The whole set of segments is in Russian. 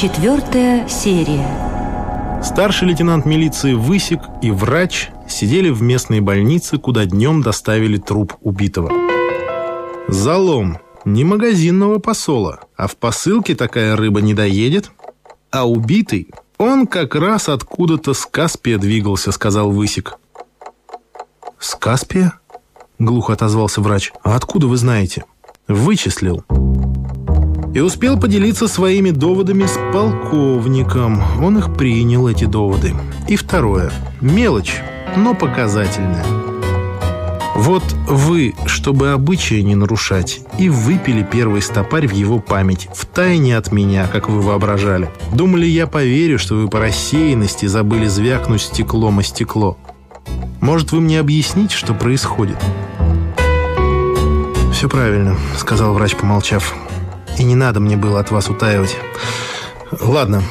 Четвертая серия. Старший лейтенант милиции Высик и врач сидели в местной больнице, куда днем доставили труп убитого. Залом. Не магазинного посола, а в посылке такая рыба не доедет. А убитый, он как раз откуда-то с Каспия двигался, сказал Высик. С Каспия? Глухо отозвался врач. А откуда вы знаете? Вычислил. И успел поделиться своими доводами с полковником. Он их принял, эти доводы. И второе. Мелочь, но показательная. Вот вы, чтобы обычаи не нарушать, и выпили первый стопарь в его память, в тайне от меня, как вы воображали. Думали, я поверю, что вы по рассеянности забыли звякнуть стеклом о стекло. Может, вы мне объясните, что происходит?» «Все правильно», — сказал врач, помолчав. «И не надо мне было от вас утаивать. Ладно,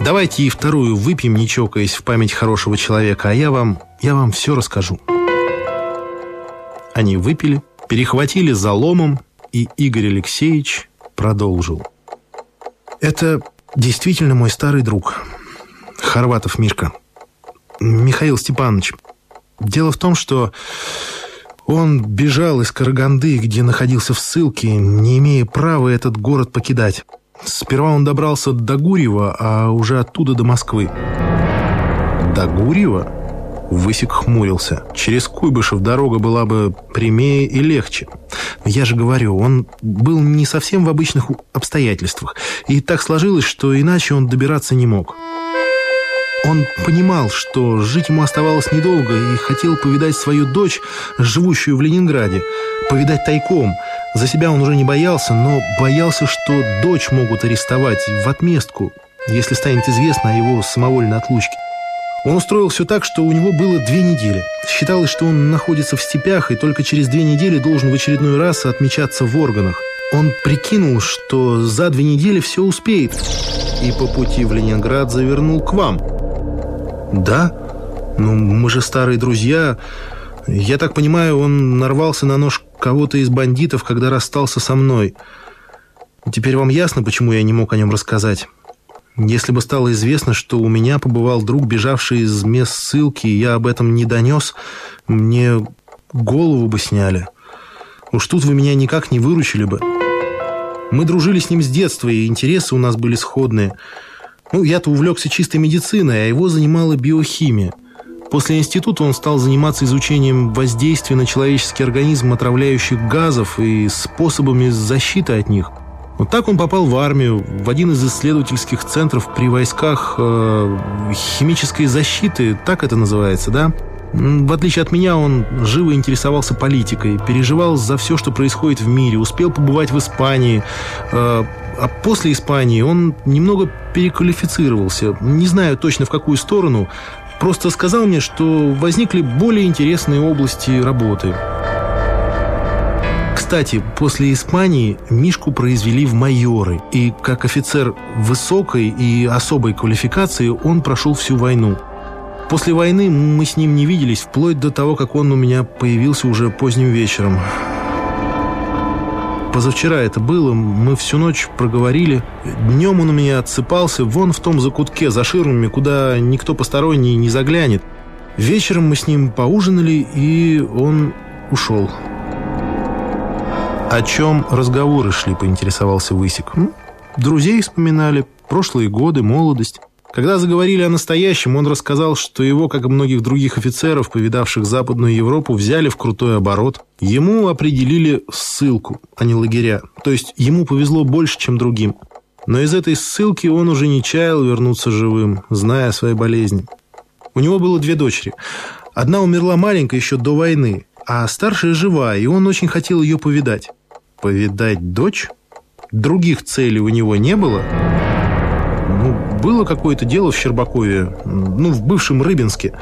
давайте и вторую выпьем, не чокаясь, в память хорошего человека, а я вам, я вам все расскажу». Они выпили, перехватили за ломом, и Игорь Алексеевич продолжил. «Это действительно мой старый друг, Хорватов Мишка, Михаил Степанович. Дело в том, что он бежал из Караганды, где находился в ссылке, не имея права этот город покидать. Сперва он добрался до Гурьева, а уже оттуда до Москвы. До Гурьева? Высик хмурился. Через Куйбышев дорога была бы прямее и легче. Я же говорю, он был не совсем в обычных обстоятельствах. И так сложилось, что иначе он добираться не мог. Он понимал, что жить ему оставалось недолго и хотел повидать свою дочь, живущую в Ленинграде, повидать тайком. За себя он уже не боялся, но боялся, что дочь могут арестовать в отместку, если станет известно о его самовольной отлучке. Он устроил все так, что у него было две недели. Считалось, что он находится в степях и только через две недели должен в очередной раз отмечаться в органах. Он прикинул, что за две недели все успеет, и по пути в Ленинград завернул к вам. «Да? Ну, мы же старые друзья. Я так понимаю, он нарвался на нож кого-то из бандитов, когда расстался со мной. Теперь вам ясно, почему я не мог о нем рассказать?» Если бы стало известно, что у меня побывал друг, бежавший из мест ссылки, и я об этом не донес, мне голову бы сняли. Уж тут вы меня никак не выручили бы. Мы дружили с ним с детства, и интересы у нас были сходные. Ну, я-то увлекся чистой медициной, а его занимала биохимия. После института он стал заниматься изучением воздействия на человеческий организм отравляющих газов и способами защиты от них – вот так он попал в армию, в один из исследовательских центров при войсках э, химической защиты, так это называется, да? В отличие от меня, он живо интересовался политикой, переживал за все, что происходит в мире, успел побывать в Испании. Э, а после Испании он немного переквалифицировался. Не знаю точно в какую сторону. Просто сказал мне, что возникли более интересные области работы. Кстати, после Испании Мишку произвели в майоры, и как офицер высокой и особой квалификации он прошел всю войну. После войны мы с ним не виделись, вплоть до того, как он у меня появился уже поздним вечером. Позавчера это было, мы всю ночь проговорили. Днем он у меня отсыпался вон в том закутке за ширмами, куда никто посторонний не заглянет. Вечером мы с ним поужинали, и он ушел. «О чем разговоры шли?» – поинтересовался Высик. «Друзей вспоминали, прошлые годы, молодость». Когда заговорили о настоящем, он рассказал, что его, как и многих других офицеров, повидавших Западную Европу, взяли в крутой оборот. Ему определили ссылку, а не лагеря. То есть ему повезло больше, чем другим. Но из этой ссылки он уже не чаял вернуться живым, зная о своей болезни. У него было две дочери. Одна умерла маленькая еще до войны, а старшая жива, и он очень хотел ее повидать повидать дочь? Других целей у него не было? Было какое-то дело в Щербакове, ну, в бывшем Рыбинске.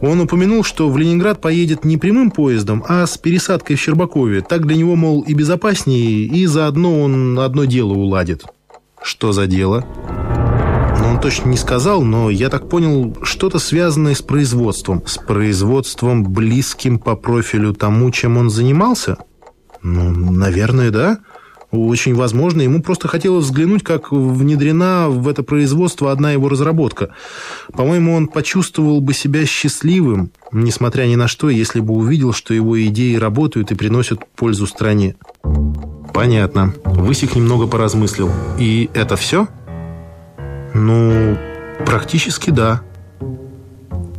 Он упомянул, что в Ленинград поедет не прямым поездом, а с пересадкой в Щербакове. Так для него, мол, и безопаснее, и заодно он одно дело уладит. Что за дело? Ну, он точно не сказал, но я так понял, что-то связанное с производством. С производством, близким по профилю тому, чем он занимался – ну, наверное, да. Очень возможно, ему просто хотелось взглянуть, как внедрена в это производство одна его разработка. По-моему, он почувствовал бы себя счастливым, несмотря ни на что, если бы увидел, что его идеи работают и приносят пользу стране. Понятно. Высик немного поразмыслил. И это все? Ну, практически да.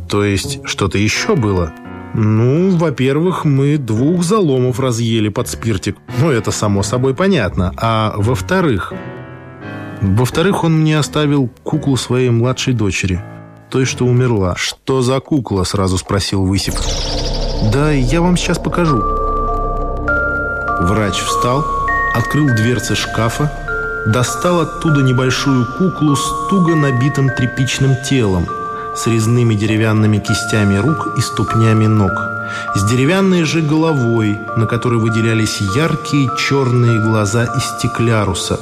То есть что-то еще было? Ну, во-первых, мы двух заломов разъели под спиртик. Ну, это само собой понятно. А во-вторых... Во-вторых, он мне оставил куклу своей младшей дочери. Той, что умерла. «Что за кукла?» – сразу спросил Высик. «Да, я вам сейчас покажу». Врач встал, открыл дверцы шкафа, достал оттуда небольшую куклу с туго набитым тряпичным телом – с резными деревянными кистями рук и ступнями ног, с деревянной же головой, на которой выделялись яркие черные глаза из стекляруса,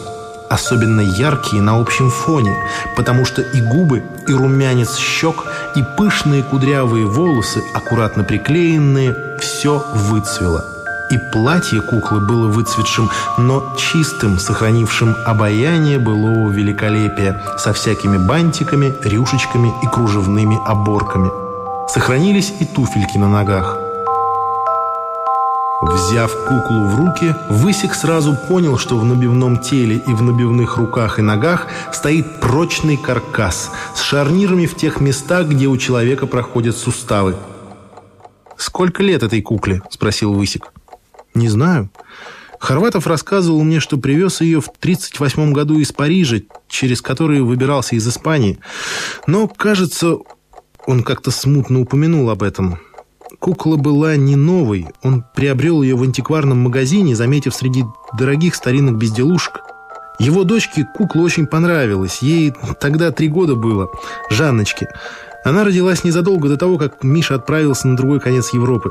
особенно яркие на общем фоне, потому что и губы, и румянец щек, и пышные кудрявые волосы, аккуратно приклеенные, все выцвело. И платье куклы было выцветшим, но чистым, сохранившим обаяние былого великолепия, со всякими бантиками, рюшечками и кружевными оборками. Сохранились и туфельки на ногах. Взяв куклу в руки, Высик сразу понял, что в набивном теле и в набивных руках и ногах стоит прочный каркас с шарнирами в тех местах, где у человека проходят суставы. «Сколько лет этой кукле?» – спросил Высик. Не знаю. Хорватов рассказывал мне, что привез ее в 1938 году из Парижа, через который выбирался из Испании. Но, кажется, он как-то смутно упомянул об этом. Кукла была не новой. Он приобрел ее в антикварном магазине, заметив среди дорогих старинных безделушек. Его дочке кукла очень понравилась. Ей тогда три года было, Жанночке. Она родилась незадолго до того, как Миша отправился на другой конец Европы.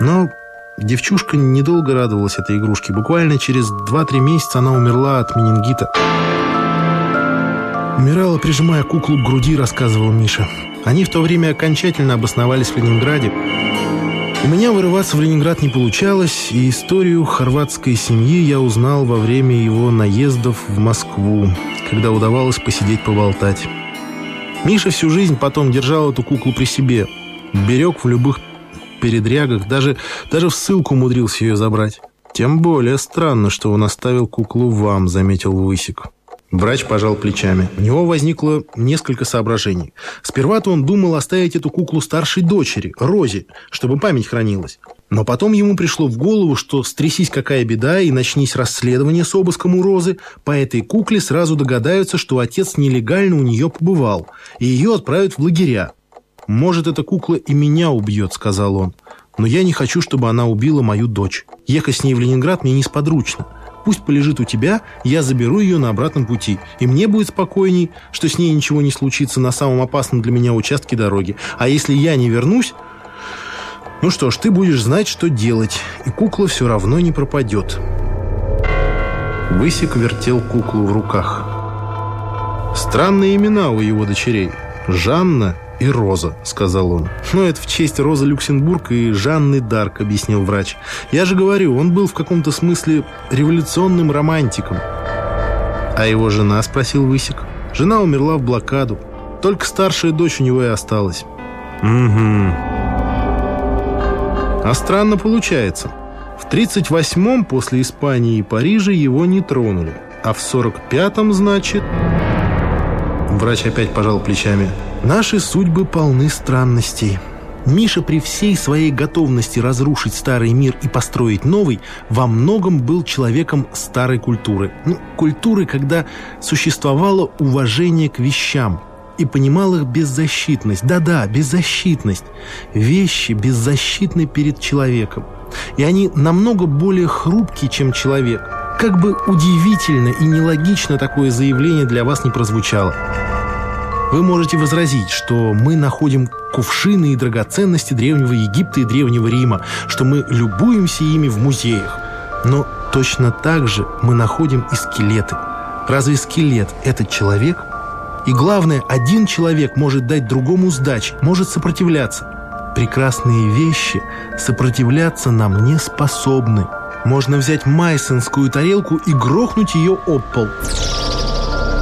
Но Девчушка недолго радовалась этой игрушке. Буквально через 2-3 месяца она умерла от менингита. Умирала, прижимая куклу к груди, рассказывал Миша. Они в то время окончательно обосновались в Ленинграде. У меня вырываться в Ленинград не получалось, и историю хорватской семьи я узнал во время его наездов в Москву, когда удавалось посидеть поболтать. Миша всю жизнь потом держал эту куклу при себе, берег в любых передрягах, даже, даже в ссылку умудрился ее забрать. Тем более странно, что он оставил куклу вам, заметил Высик. Врач пожал плечами. У него возникло несколько соображений. Сперва-то он думал оставить эту куклу старшей дочери, Розе, чтобы память хранилась. Но потом ему пришло в голову, что стрясись какая беда и начнись расследование с обыском у Розы, по этой кукле сразу догадаются, что отец нелегально у нее побывал, и ее отправят в лагеря. «Может, эта кукла и меня убьет», — сказал он. «Но я не хочу, чтобы она убила мою дочь. Ехать с ней в Ленинград мне несподручно. Пусть полежит у тебя, я заберу ее на обратном пути. И мне будет спокойней, что с ней ничего не случится на самом опасном для меня участке дороги. А если я не вернусь, ну что ж, ты будешь знать, что делать, и кукла все равно не пропадет». Высик вертел куклу в руках. Странные имена у его дочерей. Жанна и Роза», — сказал он. «Ну, это в честь Розы Люксембург и Жанны Дарк», — объяснил врач. «Я же говорю, он был в каком-то смысле революционным романтиком». «А его жена?» — спросил Высик. «Жена умерла в блокаду. Только старшая дочь у него и осталась». «Угу». А странно получается. В 38-м после Испании и Парижа его не тронули. А в 45-м, значит... Врач опять пожал плечами. Наши судьбы полны странностей. Миша при всей своей готовности разрушить старый мир и построить новый во многом был человеком старой культуры. Ну, культуры, когда существовало уважение к вещам и понимал их беззащитность. Да-да, беззащитность. Вещи беззащитны перед человеком. И они намного более хрупкие, чем человек. Как бы удивительно и нелогично такое заявление для вас не прозвучало. Вы можете возразить, что мы находим кувшины и драгоценности Древнего Египта и Древнего Рима, что мы любуемся ими в музеях. Но точно так же мы находим и скелеты. Разве скелет – это человек? И главное, один человек может дать другому сдачи, может сопротивляться. Прекрасные вещи сопротивляться нам не способны. Можно взять майсонскую тарелку и грохнуть ее об пол.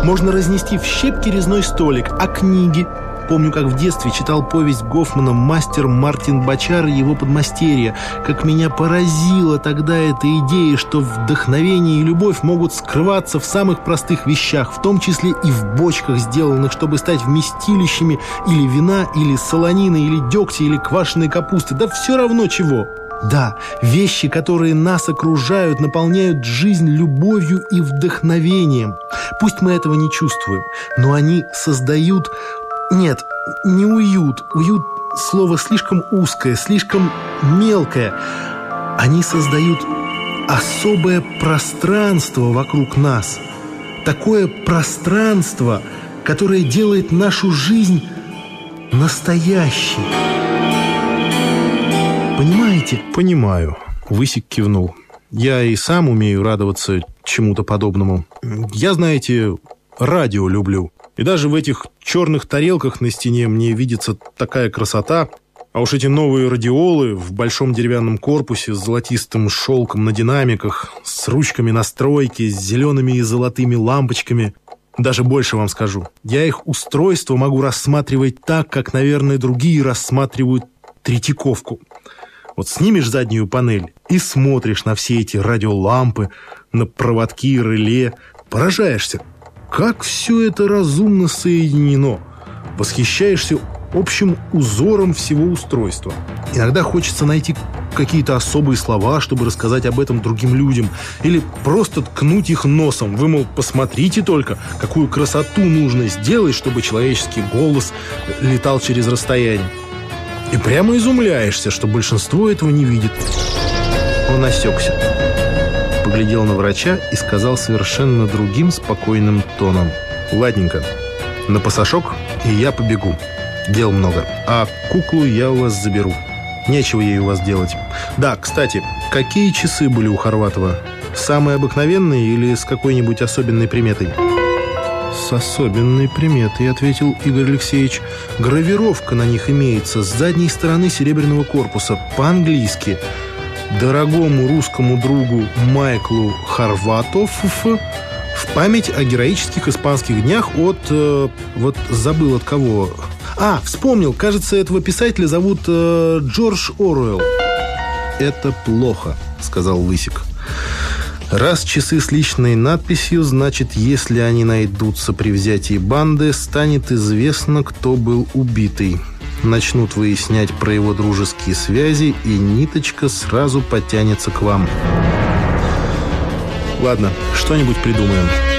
Можно разнести в щепки резной столик, а книги – Помню, как в детстве читал повесть Гофмана «Мастер Мартин Бачар и его подмастерье». Как меня поразила тогда эта идея, что вдохновение и любовь могут скрываться в самых простых вещах, в том числе и в бочках, сделанных, чтобы стать вместилищами или вина, или солонины, или дегтя, или квашеной капусты. Да все равно чего. Да, вещи, которые нас окружают, наполняют жизнь любовью и вдохновением. Пусть мы этого не чувствуем, но они создают нет, не уют. Уют – слово слишком узкое, слишком мелкое. Они создают особое пространство вокруг нас. Такое пространство, которое делает нашу жизнь настоящей. Понимаете? Понимаю. Высик кивнул. Я и сам умею радоваться чему-то подобному. Я, знаете, радио люблю. И даже в этих черных тарелках на стене мне видится такая красота. А уж эти новые радиолы в большом деревянном корпусе с золотистым шелком на динамиках, с ручками настройки, с зелеными и золотыми лампочками. Даже больше вам скажу. Я их устройство могу рассматривать так, как, наверное, другие рассматривают Третьяковку. Вот снимешь заднюю панель и смотришь на все эти радиолампы, на проводки, реле, поражаешься – как все это разумно соединено? Восхищаешься общим узором всего устройства. Иногда хочется найти какие-то особые слова, чтобы рассказать об этом другим людям. Или просто ткнуть их носом. Вы, мол, посмотрите только, какую красоту нужно сделать, чтобы человеческий голос летал через расстояние. И прямо изумляешься, что большинство этого не видит. Он осекся поглядел на врача и сказал совершенно другим спокойным тоном. «Ладненько, на пасашок, и я побегу. Дел много. А куклу я у вас заберу. Нечего ей у вас делать. Да, кстати, какие часы были у Хорватова? Самые обыкновенные или с какой-нибудь особенной приметой?» «С особенной приметой», — ответил Игорь Алексеевич. «Гравировка на них имеется с задней стороны серебряного корпуса, по-английски» дорогому русскому другу Майклу Харватов в память о героических испанских днях от... Э, вот забыл от кого. А, вспомнил. Кажется, этого писателя зовут э, Джордж Оруэлл. «Это плохо», — сказал Лысик. Раз часы с личной надписью, значит, если они найдутся при взятии банды, станет известно, кто был убитый начнут выяснять про его дружеские связи, и ниточка сразу потянется к вам. Ладно, что-нибудь придумаем.